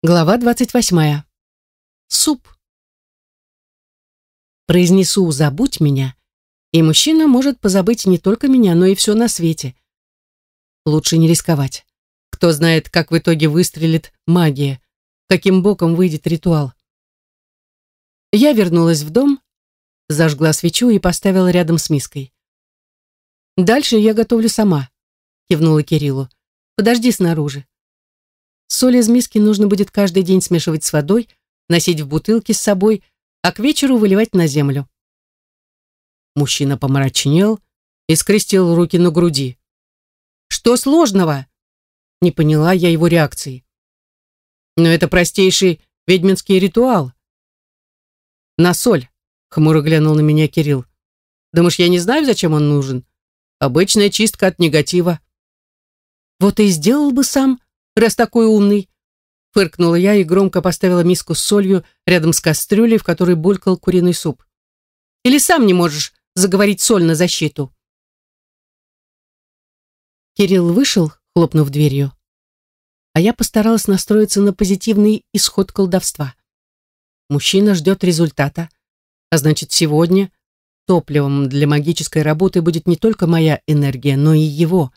Глава 28. Суп. Произнесу «забудь меня», и мужчина может позабыть не только меня, но и все на свете. Лучше не рисковать. Кто знает, как в итоге выстрелит магия, каким боком выйдет ритуал. Я вернулась в дом, зажгла свечу и поставила рядом с миской. «Дальше я готовлю сама», — кивнула Кириллу. «Подожди снаружи». Соль из миски нужно будет каждый день смешивать с водой, носить в бутылке с собой, а к вечеру выливать на землю. Мужчина помрачнел и скрестил руки на груди. «Что сложного?» Не поняла я его реакции. «Но это простейший ведьминский ритуал». «На соль», — хмуро глянул на меня Кирилл. «Думаешь, я не знаю, зачем он нужен? Обычная чистка от негатива». «Вот и сделал бы сам», раз такой умный!» Фыркнула я и громко поставила миску с солью рядом с кастрюлей, в которой булькал куриный суп. «Или сам не можешь заговорить соль на защиту?» Кирилл вышел, хлопнув дверью, а я постаралась настроиться на позитивный исход колдовства. Мужчина ждет результата, а значит, сегодня топливом для магической работы будет не только моя энергия, но и его.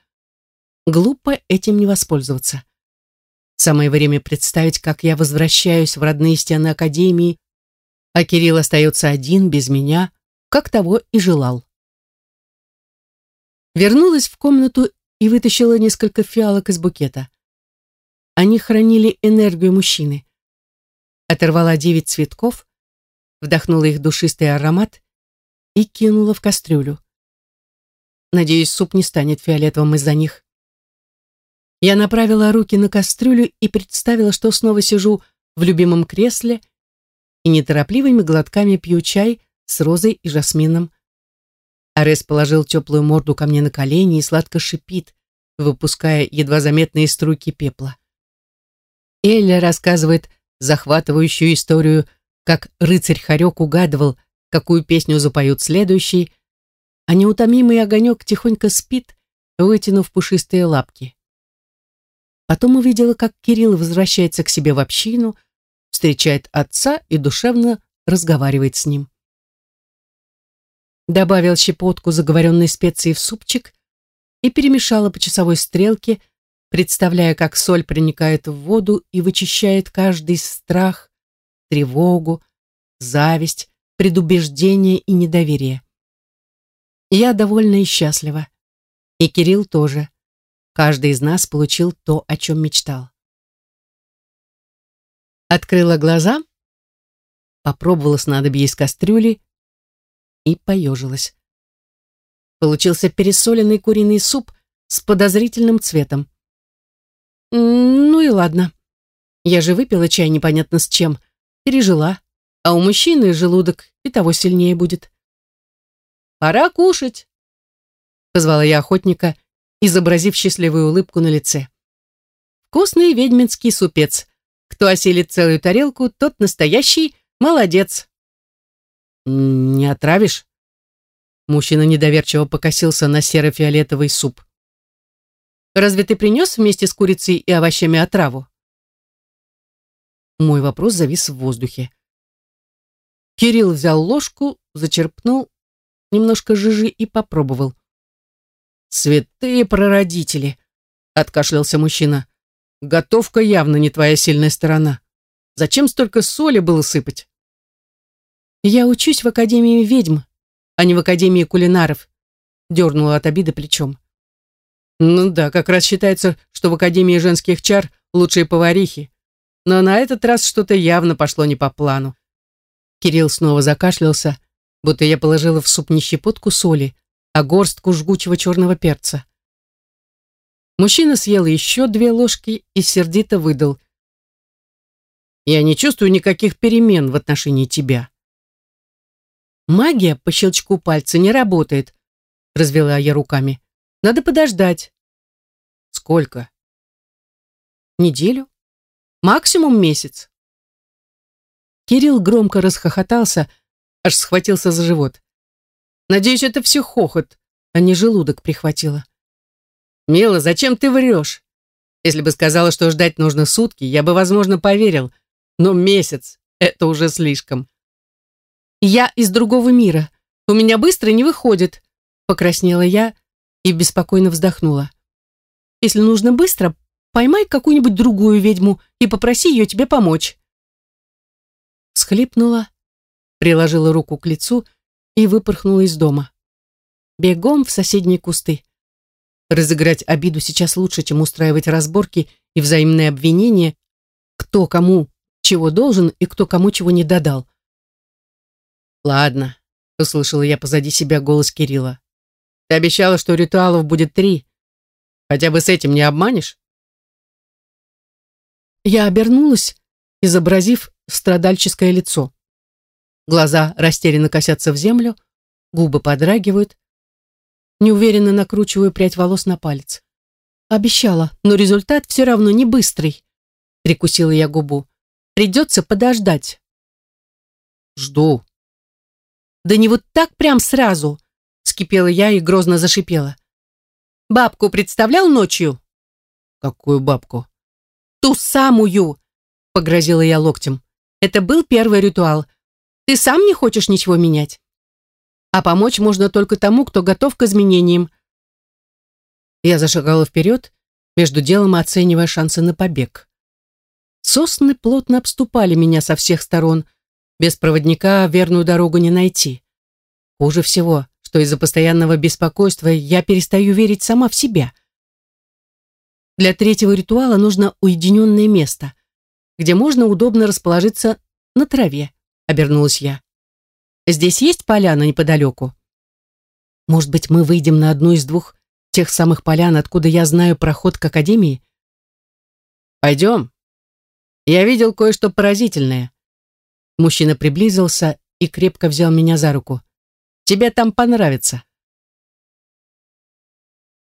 Глупо этим не воспользоваться. Самое время представить, как я возвращаюсь в родные стены Академии, а Кирилл остается один, без меня, как того и желал. Вернулась в комнату и вытащила несколько фиалок из букета. Они хранили энергию мужчины. Оторвала девять цветков, вдохнула их душистый аромат и кинула в кастрюлю. Надеюсь, суп не станет фиолетовым из-за них. Я направила руки на кастрюлю и представила, что снова сижу в любимом кресле и неторопливыми глотками пью чай с розой и жасмином. Арес положил теплую морду ко мне на колени и сладко шипит, выпуская едва заметные струйки пепла. Элля рассказывает захватывающую историю, как рыцарь Харек угадывал, какую песню запоют следующий, а неутомимый огонек тихонько спит, вытянув пушистые лапки. Потом увидела, как Кирилл возвращается к себе в общину, встречает отца и душевно разговаривает с ним. Добавил щепотку заговоренной специи в супчик и перемешала по часовой стрелке, представляя, как соль проникает в воду и вычищает каждый страх, тревогу, зависть, предубеждение и недоверие. Я довольна и счастлива. И Кирилл тоже. Каждый из нас получил то, о чем мечтал. Открыла глаза, попробовала снадобье из кастрюли и поежилась. Получился пересоленный куриный суп с подозрительным цветом. Ну и ладно. Я же выпила чай непонятно с чем, пережила, а у мужчины желудок и того сильнее будет. «Пора кушать», — позвала я охотника изобразив счастливую улыбку на лице. «Вкусный ведьминский супец. Кто осилит целую тарелку, тот настоящий молодец». «Не отравишь?» Мужчина недоверчиво покосился на серо-фиолетовый суп. «Разве ты принес вместе с курицей и овощами отраву?» Мой вопрос завис в воздухе. Кирилл взял ложку, зачерпнул немножко жижи и попробовал. «Святые прародители!» — откашлялся мужчина. «Готовка явно не твоя сильная сторона. Зачем столько соли было сыпать?» «Я учусь в Академии ведьм, а не в Академии кулинаров», — дернула от обиды плечом. «Ну да, как раз считается, что в Академии женских чар лучшие поварихи. Но на этот раз что-то явно пошло не по плану». Кирилл снова закашлялся, будто я положила в суп не щепотку соли, а горстку жгучего черного перца. Мужчина съел еще две ложки и сердито выдал. «Я не чувствую никаких перемен в отношении тебя». «Магия по щелчку пальца не работает», — развела я руками. «Надо подождать». «Сколько?» «Неделю. Максимум месяц». Кирилл громко расхохотался, аж схватился за живот. Надеюсь, это все хохот, а не желудок прихватило. «Мила, зачем ты врешь? Если бы сказала, что ждать нужно сутки, я бы, возможно, поверил. Но месяц — это уже слишком. «Я из другого мира. У меня быстро не выходит», — покраснела я и беспокойно вздохнула. «Если нужно быстро, поймай какую-нибудь другую ведьму и попроси ее тебе помочь». Схлипнула, приложила руку к лицу и выпорхнула из дома. Бегом в соседние кусты. Разыграть обиду сейчас лучше, чем устраивать разборки и взаимные обвинения, кто кому чего должен и кто кому чего не додал. «Ладно», — услышала я позади себя голос Кирилла. «Ты обещала, что ритуалов будет три. Хотя бы с этим не обманешь?» Я обернулась, изобразив страдальческое лицо. Глаза растерянно косятся в землю, губы подрагивают. Неуверенно накручиваю прядь волос на палец. Обещала, но результат все равно не быстрый. Прикусила я губу. Придется подождать. Жду, да не вот так прям сразу, вскипела я и грозно зашипела. Бабку представлял ночью? Какую бабку? Ту самую, погрозила я локтем. Это был первый ритуал. Ты сам не хочешь ничего менять? А помочь можно только тому, кто готов к изменениям. Я зашагала вперед, между делом оценивая шансы на побег. Сосны плотно обступали меня со всех сторон — без проводника верную дорогу не найти. Хуже всего, что из-за постоянного беспокойства я перестаю верить сама в себя. Для третьего ритуала нужно уединенное место, где можно удобно расположиться на траве, обернулась я. Здесь есть поляна неподалеку? Может быть, мы выйдем на одну из двух тех самых полян, откуда я знаю проход к академии? Пойдем. Я видел кое-что поразительное. Мужчина приблизился и крепко взял меня за руку. «Тебе там понравится».